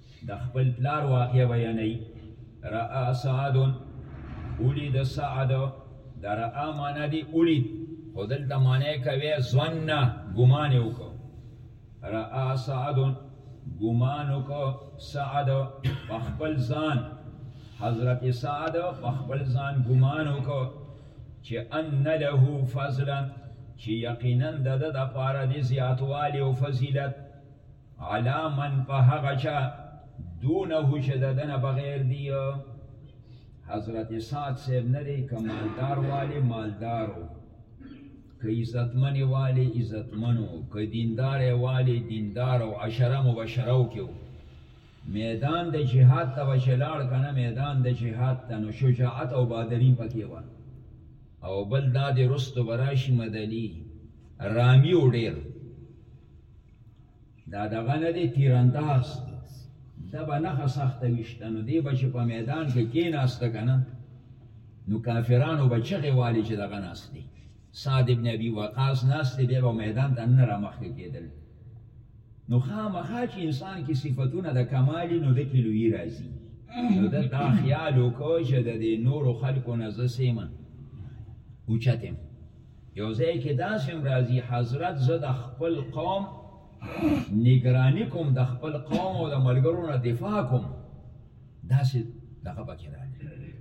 د خپل پلار واقعه بیانوي را سعد اولید سعد د را معنا دی اولید خو دلته معنی کوي ظن ګمان وکړو را سعد ګمان وکړو سعد په خپل ځان حضرت سعد په خپل ځان ګمان وکړو چې ان له فضلا چې یقینا د د لپاره د زیاتوالي او فضیلت علا من په هغه چا دونه چې د دنه بغیر دی حضرت سعد صاحب نه دی که مالدار والی مالدارو که عزتمن والی عزتمنو که دیندار والی دیندارو عشره مبشرو کېو میدان د جهاد ته به چې لاړ که نه میدان د جهاد ته نو شجاعت او بادري پکې وه او بل دا د رستو به راشي مدلي رامي و ډېر دا دغه نه دی تیرانداز دا به نخه سخته ویشته نو دی به چې په میدان کې کېناسته که نه نو کافرانو به چغې والې چې دغه ناست دی سعد ابن ابي وقاص ناست دی بیا به میدان ته نه رامخکې کېدل نو خامخا چې انسان کې صفتونه د کمالي نو د کې لوی راځي نو د دا خیال وکړو چې د دې نورو خلکو نه زه سیمه اوچتم یو ځای کې داسې هم راځي حضرت زه د خپل قوم نگرانی کوم د خپل قوم او د ملګرو نه دفاع کوم داسې دغه پکې راغلی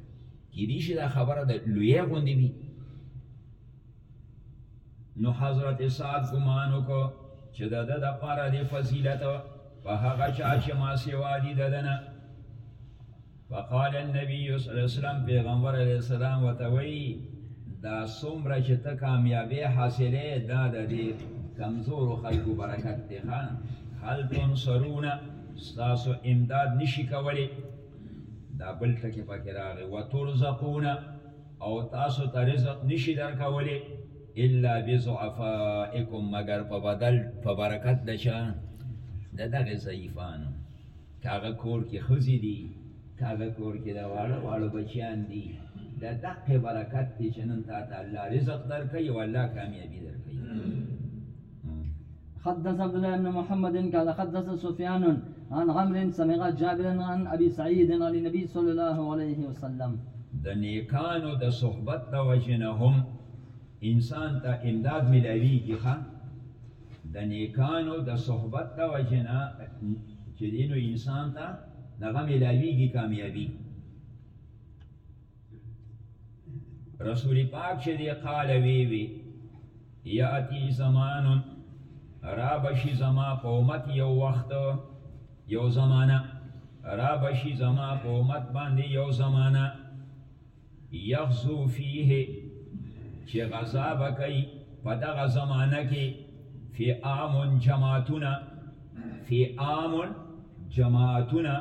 کېدی شي دا خبره د لویې غوندې وي نو حضرت سعد ګمان وکړو چې د ده دپاره د فضیلت په هغه چا چې ما سوا دي د ده نه فقال النبي صلی الله علیه وسلم پیغمبر علیه السلام وتوي دا څومره چې ته کامیابی حاصلې دا د دې کمزور خلکو برکت دی ښا هل تنصرون تاسو امداد نشي کولی دا بل ټکی پکې راغی وترزقون او تاسو ته رزق نشي درکولی الا بضعفائکم مگر په بدل په برکت د چا د دغه ضعیفانو که هغه کور کې ښځې دي که هغه کور کې د واړه واړه بچیان دي د دقې برکت دی چې نن تا ته الله رزق درکوي او الله کامیابي درکوي حدث عبد الله بن محمد قال حدث سفيان عن عمرو سمع جابر عن ابي سعيد عن النبي صلى الله عليه وسلم د نیکانو د صحبت د وجنه هم انسان ته امداد ملاویږي ښه د نیکانو د صحبت د وجې نه چې دی نو انسان ته دغه ملاویږي کامیابي رسول پاک چې دی قال وی وی یاتی زمان را بشی زما په امت یو وخت یو زمانہ را بشی زما په امت باندې یو زمانہ یغزو فیه چې غزا به کوي په دغه زمانه کې فئام جماعتونه فئام جماعتونه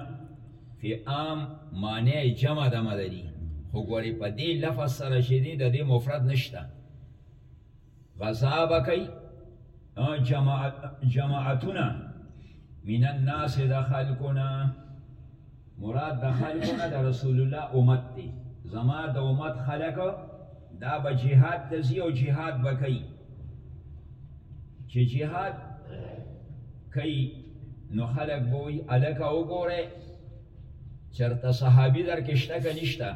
فئام معنی جمع د مدني خو ګورې په دې لفظ سره چې دی د دې مفرد نشته غزا به کوي جماعت جماعتونه من الناس د خلقنا مراد د خلقنا د رسول الله امت دی زما د امت خلق دا به جهاد ته ځي او جهاد به کوي چې جهاد کوي نو خلق به وي هلکه وګوره چرته صحابي در کې شته که نشته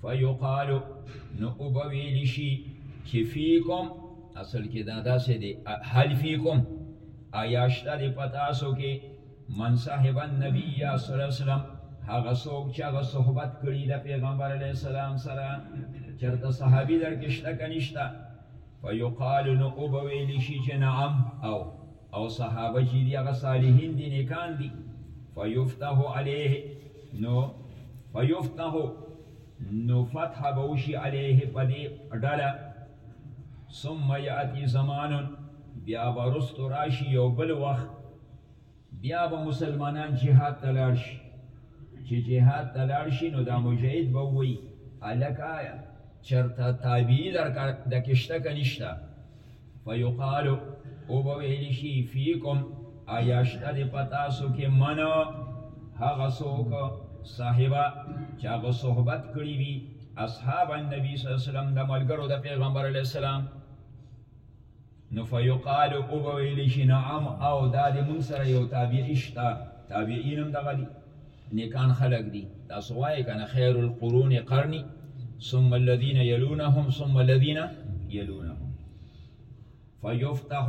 فیقالو نو وبویل شي چې فیکم اصل کې دا داسې دی هل فیکم آیا شته دی په تاسو کې من صاحب النبي صلی الله علیه وسلم هغه څوک چې هغه صحبت کړي د پیغمبر علیه السلام سره چرته صحابي در کې شته که نشته فیقال نو وبویل شي چې نعم او او صحابه چی دی هغه صالحین دی نیکان دی فیفتح علیه نو فیفتح نو فتح بوشی علیه پدی ډله ثم یاتی زمان بیا برست راشی یو بل وخت بیا به مسلمانان جهاد تلاړ شي چې جهاد تلاړ شي نو دا مجاهد به وایي الکه چرته تابعی در د کشته کنيشته فیقال او بویل شي فیکم آیا شته د پتا سو کې من هغه څوک صاحبہ چې هغه صحبت کړی وي اصحاب النبي صلی الله علیه وسلم د ملګرو د پیغمبر علی السلام نو فیقال او بویل شي نعم او دا د مون سره یو تابعی شته تابعین هم دغه دي نیکان خلق دی تاسو وای کنه خیر القرون قرنی ثم الذين يلونهم ثم الذين يلونهم فيفتح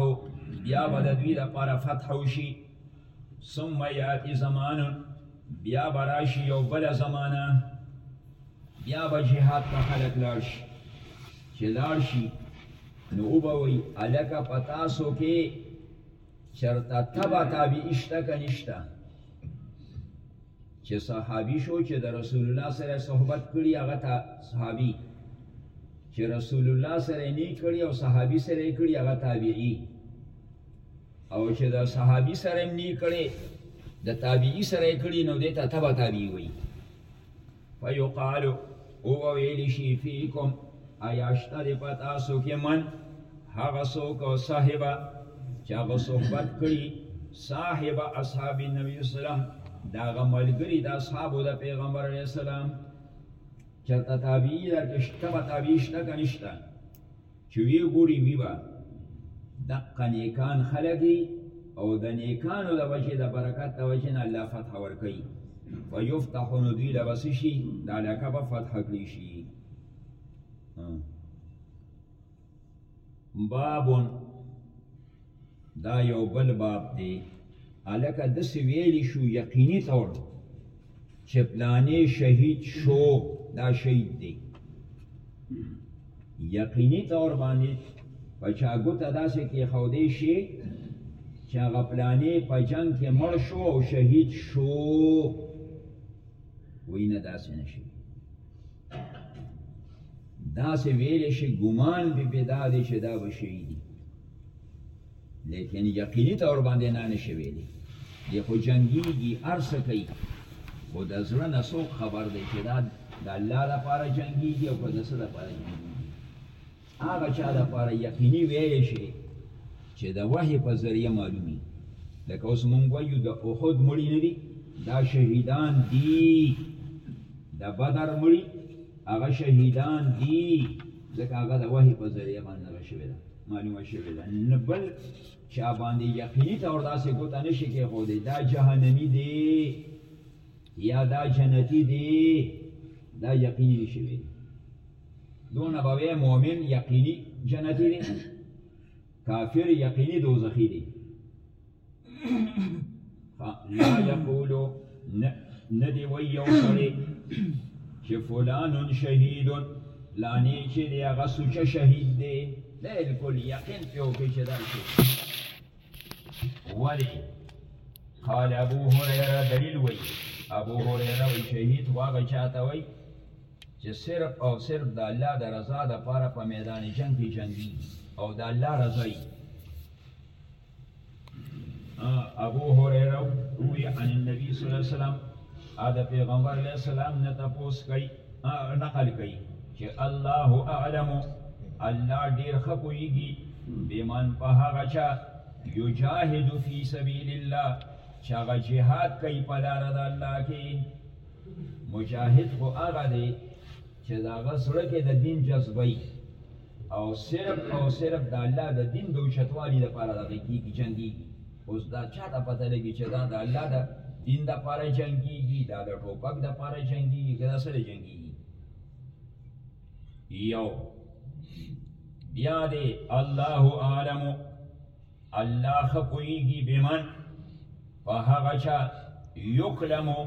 بیا بدوی د پر فتح وشي ثم یاتی زمان بیا براشی یو بل زمانہ بیا به جهاد ته خلق لاړ شي چې لاړ شي نو وبوي الکه پتاسو کې چرته تبع تابعی شته که نشته چې صحابي شو چې د رسول الله سره صحبت کړي هغه تا صحابي چې رسول الله سره نه کړي او صحابي سره کړي هغه تابعي او چې د صحابي سره نه کړي د تابعي سره کړي نو دته تبع تابعي وایي فیقال او ویل شي فیکم ایا شته د پتا سو کې من هغه څوک صاحبہ چې هغه صحبت کړي صاحب اصحاب النبي اسلام دا غملګری د اصحابو د پیغمبر علی السلام چرته تابعی در کې شته تابعی شته کنيشته چه ویی ګوری وی به دقه نیکان خلق یی او د نیکانو د وجه د برکت د وجه نه الله فتح ورکوي فیفتح نو دوی له بس شي دا لکه به فتح کړی شي باب دا یو بل باب دی الکه دسې ویلی شو یقیني طور چې پلانې شهید شو دا شهید دی یقیني طور باندې په چا ګوته داسې کې خودې شي چې هغه پلانې په جنگ کې مړ شو او شهید شو وینه داسې نشي داسې ویلی شي ګمان به بدا دی چې دا به شهیدي لیکن یقینی طور باندې نه نشي ویلي دی خو جنگیږي ارس کوي خو د زړه نه څوک خبر دی چې دا د الله لپاره جنگیږي او که د څه لپاره جنګیږي هغه چا لپاره یقیني ویلی شي چې د وحې په ذریعه معلومي لکه اوس مونږ وایو د احد مړي نه دي دا شهیدان دي د بدر مړي هغه شهیدان دي ځکه هغه د وحی په ذریعه باندې دغه شوې ده معلومه شوې ده نه بل چا باندې یقیني طور داسې ګوته نه شي کېښودی دا جهنمي دی یا دا جنتي دی دا یقیني نه شي ویلی دونه به وی مؤمن یقیني جنتي دی کافر یقیني دوزخي دی لا یقولو ندی وی یو سړی چې فلان شهید لانی چې دی هغه سوچه شهید دی بالکل یقین پیو کې چې دا شي ولی قال ابو هريره دلیل وی ابو هريره وی شهید واغه چاته وی چې صرف او صرف د الله د رضا د پاره په میدان جنگ کې جنگي او د الله رضا یې ابو هريره وی عن النبي صلی الله علیه وسلم ا د پیغمبر علیه السلام نه تاسو کوي نقل کوي چې الله اعلم الله ډیر خپويږي بمن په هغه چا یجاهد فی سبیل الله چې هغه جهاد کوي په لار د الله کې مجاهد خو هغه دی چې دا غسړه کې د دین جذبه او صرف او صرف د الله د دین د اوچتوالي لپاره دغه کیږي جنگيږي اوس دا چاته پته لګي چې دا د الله د دین د لپاره جنگيږي دا د ټوپک د لپاره جنگيږي دا سره جنگيږي یو بیا دې الله عالم الله ښه پوهېږي بمن په هغه چا یکلمو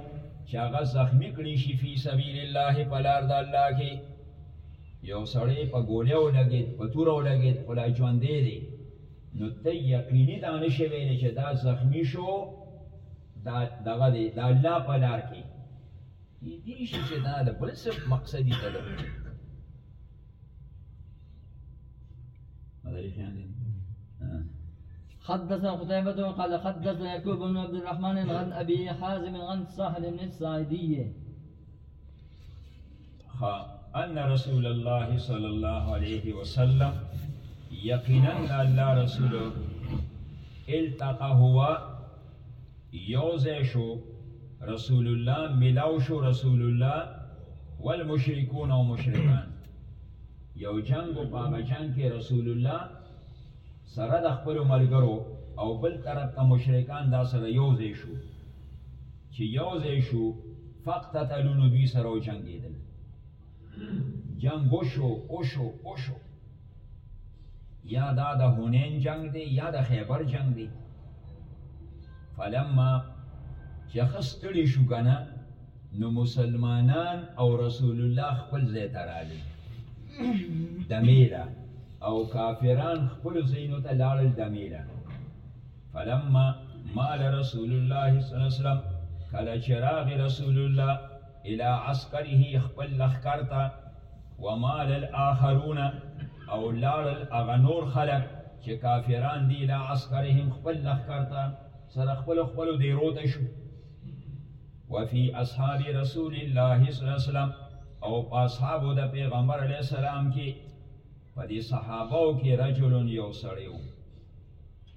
چې هغه زخمی کړی شي فی سبیل الله په لار د الله کې یو سړی په ګولۍ ولګېد په توره ولګېد خو لا ژوندی دی نو ته یقیني دا نه شي ویلی چې دا زخمی شو دا دغه دی د الله په لار کې کیدی شي چې دا د بل څه مقصدي ته ده حدث قتيبة قال حدث يعقوب بن عبد الرحمن عن أبي حازم عن سهل بن السعدي أن رسول الله صلى الله عليه وسلم يقينا أن رسول التقى هو یو ځای شو رسول الله ملاو شو رسول الله والمشرکون او مشرکان یو جنگ او پاغه جنگ کې رسول الله سره د خپل ملګرو او بل طرف ته مشرکان دا سره یو ځای شو چې یو ځای شو فقط تلونو دوی سره جنگیدل جنگ وشو وشو وشو یا دا د هونین جنگ دی یا د خیبر جنگ دی فلما چې خستړي شو کنه نو مسلمانان او رسول الله خپل ځای ته راغلي دمیله او کافران خپل ځایونو ته لاړل دمیله فلما مال رسول الله صلی الله علیه وسلم کله چې راغی رسول الله الى عسکره خپل لخکر ته ومال الاخرون او لاړل هغه نور خلک چې کافران دي الى عسکرهم خپل لخکر ته سره خپل خپل دیرو ته شو وفي اصحاب رسول الله صلی الله علیه وسلم او په اصحابو د پیغمبر علیه السلام کې په دې صحابو کې رجل یو سړی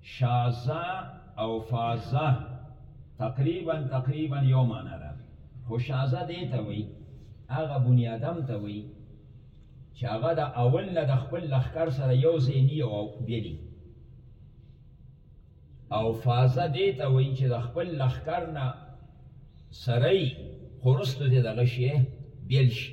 شازا او فازا تقریبا تقریبا یو معنا ده خو شازا دې ته وایي هغه بني آدم ته وایي چې هغه د اول نه د خپل لښکر سره یو ځای نی او بیلی او فازه دې ته وایي چې د خپل لښکر نه سره یې خو وروسته دې دغه شی بیل شي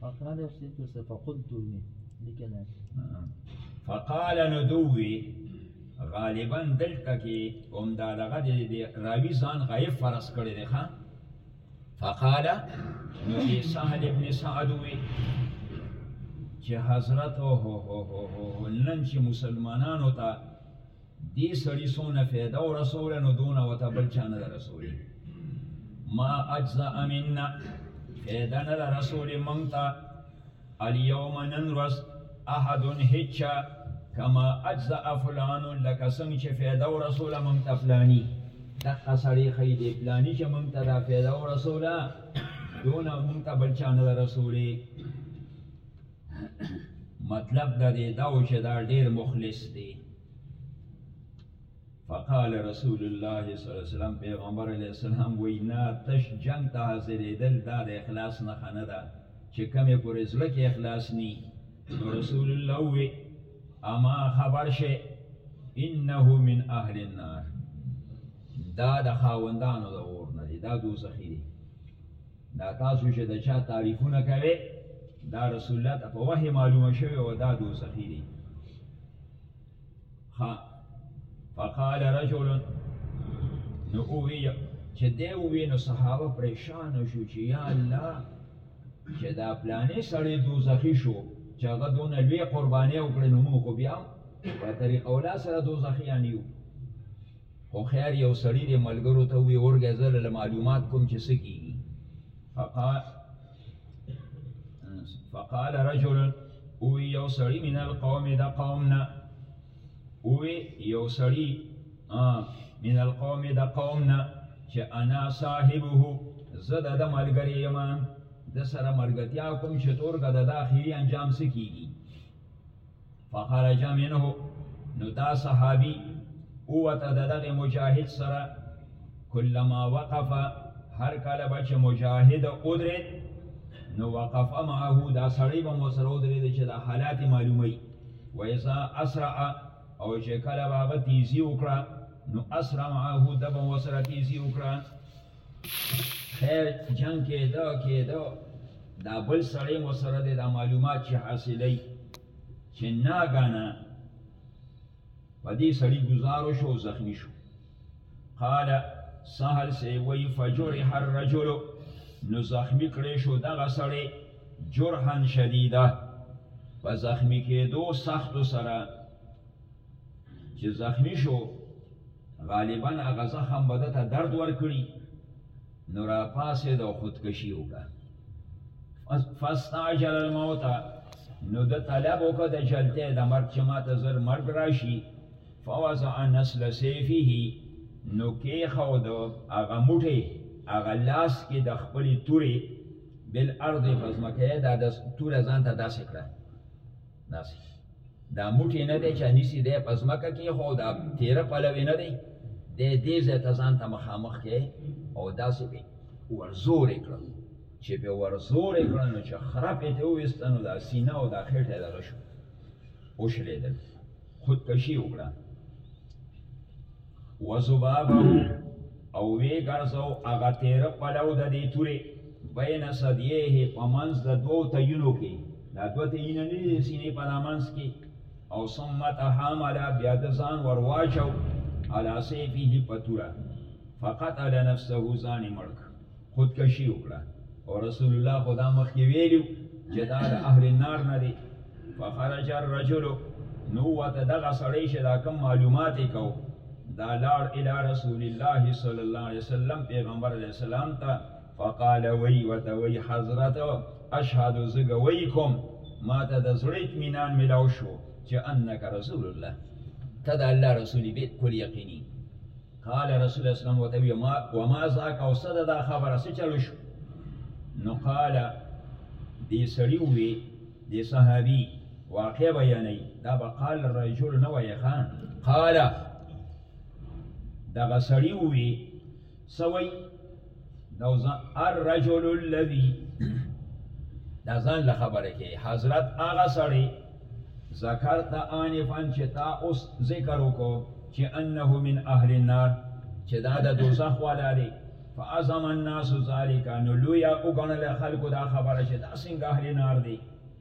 فقال سيد فقلت وي لیکل فقال ندوي غالبا دلته کې هم دا دغه د راوي ځان غیب فرض کړی دی ښا فقال نو دی سهل ابن سعد وي چې حضرت او هو هو هو هو نن چې مسلمانانو ته دې سړي څونه فایده ورسوله نو دونه ورته بل چا نه ده رسولې ما اجزا منا فایده نه ده رسولې موږ ته الیوم نن ورځ احد هیچا کما اجزا فلان لکه څنګه چې فایده ورسوله موږ ته فلانی دغه سړی ښیي دی فلانی چې موږ ته دا فایده ورسوله دونه موږ ته بل چا نه ده رسولې مطلب د دې دا و چې دا ډېر مخلص دی فقال رسول الله صلی الله علیه وسلم پیغمبر علیه السلام وی نه تش جنگ ته حاضرېدل دا د اخلاص نښه نه ده چې کمې پورې زړه کې اخلاص نی نو رسول الله وی اما خبر شي انه من اهل النار دا د خاوندانو د اور نه دی دا دوزخی دی دا تاسو چې د چا تعریفونه کوي دا رسول الله ته په وحی معلومه شوی او دا دوزخی دی ها فقال رجل نو اوی چې دی اوی نو صحابه پریشان شو چې یا الله چې دا پلانې سړی دوزخی شو چې هغه دونه لوی قرباني وکړي نو موږ خو بیا په طریقه اولا سره دوزخیان یو هوښیار یو سړی دی ملګرو ته وی اورګه زه له معلومات کوم چې څه کیږي فقال فقال رجل او یو سړی من القوم د قوم نه او یو سړی من القوم د قوم نه چې انا صاحبه زه د ملګری یم د سره ملګرتیا کوم چې تورګه د داخلي انجام سکیږي فخرج منه نو دا صحابي اوته د دغه مجاهد سره کلما وقف هر کله به چې مجاهد ودرېد نو وقف معه دا سړی به مو سره ودرېد چې د حالات معلوموي وایزا اسرع او چې کله به هغه تیزي وکړه نو اسرع معه د به مو سره تیزي وکړه خیر جنگ کېده کېده دا بل سړی مو سره دی دا معلومات چې حاصلوي چې ناګانه په دې سړي ګزار وشو او زخمي شو قال سهل سی وی فجرح الرجل نو زخمی کړی شو دغه سړی جرحا شدیده په زخمی کېدو سختو سره چې زخمی شو غالبا هغه زخم به ده ته درد ورکړي نو راپاسې د خودکشي وکړه فاستعجل الموت نو د طلب وکړه د جلته د مرګ چې ما ته زر مرګ راشي فوضع نسل سیفه نو کې خو د هغه موټې هغه لاس کې د خپلې تورې بل ارض پزمکه دا د توره ځان ته داسې کړه داسې دا موټی نه دی چې نیسی دی په ځمکه کې خو دا تیره پلوی نه دی دی دې ځای ته ځان ته مخامخ کې او داسې پې ورزورې کړل چې پې ورزورې کړل نو چې خره پې ته وویسته نو دا سینه او دا خېټه دغه شو وشلېدل خودکشي وکړه وزبابه او وی ګرځو هغه تیر پلو د دې تورې بین صدیه په منځ د دوو تینو کې دا دوه تینه نه دي سینې په منځ کې او ثم تحامل بیا د ځان ورواچو علا سیفه په توره فقط علی نفسه ځان مړک خودکشي وکړه او رسول الله خدا مخکې ویلو چې دا د اهل النار نه دی فخرج الرجل نو وته دغه سړی چې دا کم معلومات یې کو دا لاړ الی رسول الله صلی الله علیه وسلم پیغمبر علیه السلام ته فقال وی وته وی حضرت اشهد زګوی کوم ما ته د زړه اطمینان ملاو شو چې انک رسول الله ته د الله رسول به کل یقیني قال رسول الله اسلام وته وی ما وما ذاک او صد دا خبره څه چلو شو نو قال دی سړی وی دی صحابي واقع بیانې دا به قال رجل نه وای خان قال دغه سړی وی سوی دا ځان الرجل الذي دا ځان له خبره کې حضرت هغه سړی ذکر ته انفن چې تا اوس ذکر وکړو چې انه من اهل النار چې دا د دوزخ والا دی فاعظم الناس ذالک نو لویا وګڼل خلکو دا خبره چې دا څنګه اهل نار دی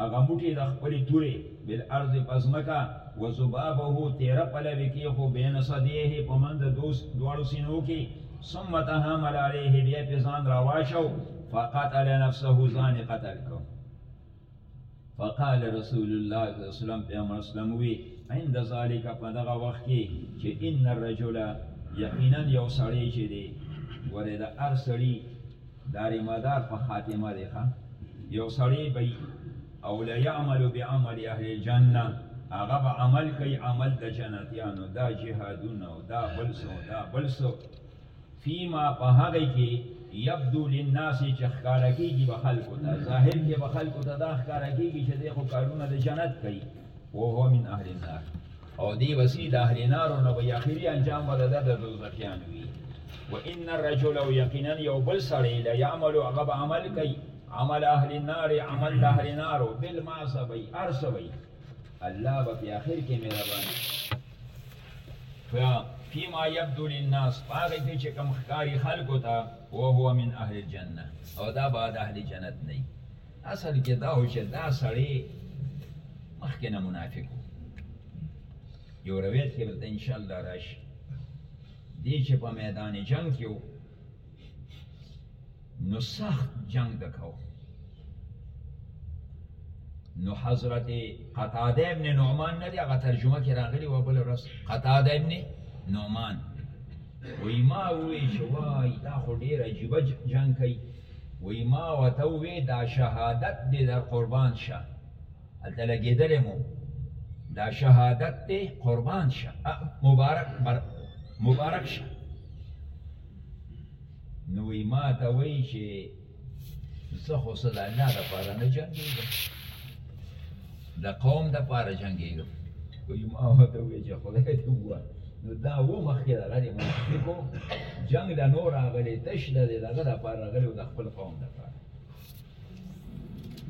هغه موټی د خپلې تورې بالارض په ځمکه و ذبابه تیره پلوې کېښو بین صدیه په منځ د دواړو سینو کې ثم تحمل علیه بیا پې ځان راواچو فقتل نفسه ځان یې قتل کړ فقال رسول الله صلی الله علیه وسلم پیغمبر اسلام وی عند ذالک په دغه وخت کې چې ان الرجل یقینا یو سړی چې دی ګوره د هر سړي داریمدار په خاتمه دی ښه یو سړی به او لیعمل بعمل اهل الجنه هغه به عمل کوي عمل د جنتیانو دا جهادونه او دا بلسو دا بلسو فيما په هغه کې یبدو للناس چې ښکارا کیږي به خلکو ته ظاهر کې به خلکو ته دا ښکارا کیږي چې دغه کارونه د جنت کوي او هو من اهل النار او دی وسی د اهل نارو نه وی اخیری انجام به د دوزخیان وی و ان الرجل یقینا یو بل سړی لا یعمل غب عمل کوي عمل اهل النار عمل اهل النار بالمعصبی ارسوی الله به په اخر کې مهربان فیا فيما يبدو للناس هغه کې چې کم ښکاری خلکو ته او هو من اهل الجنه او دا بعد اهل جنت نه اصل کې دا و چې دا سړی مخکې نه منافق و یو روایت کې به ان شاء الله راشي دی چې په میدان جنگ کې و نو سخت جنگ دکاو نو حضرت قتاده ابن نعمان نه دی هغه ترجمه کې راغلی و بل ورځ قتاده ابن نعمان وی ما وی چې وای دا خو ډیر عجیب جنگ کوي وایي ما ورته وویل دا شهادت دی در قربان شه هلته لګېدلی مو دا شهادت دی قربان شه مبارک بر مبارک شه نو وایي ما ته وایي چې زه خو څه د الله دپاره نه جنګېږم د قوم د پاره جنگېږم وایي ما ورته وویل چې خدای دې ووه نو دا و مخکې د هغه د منافقو جنګ له نور راغلی تش د دغه دپاره راغلی او د خپل قوم دپاره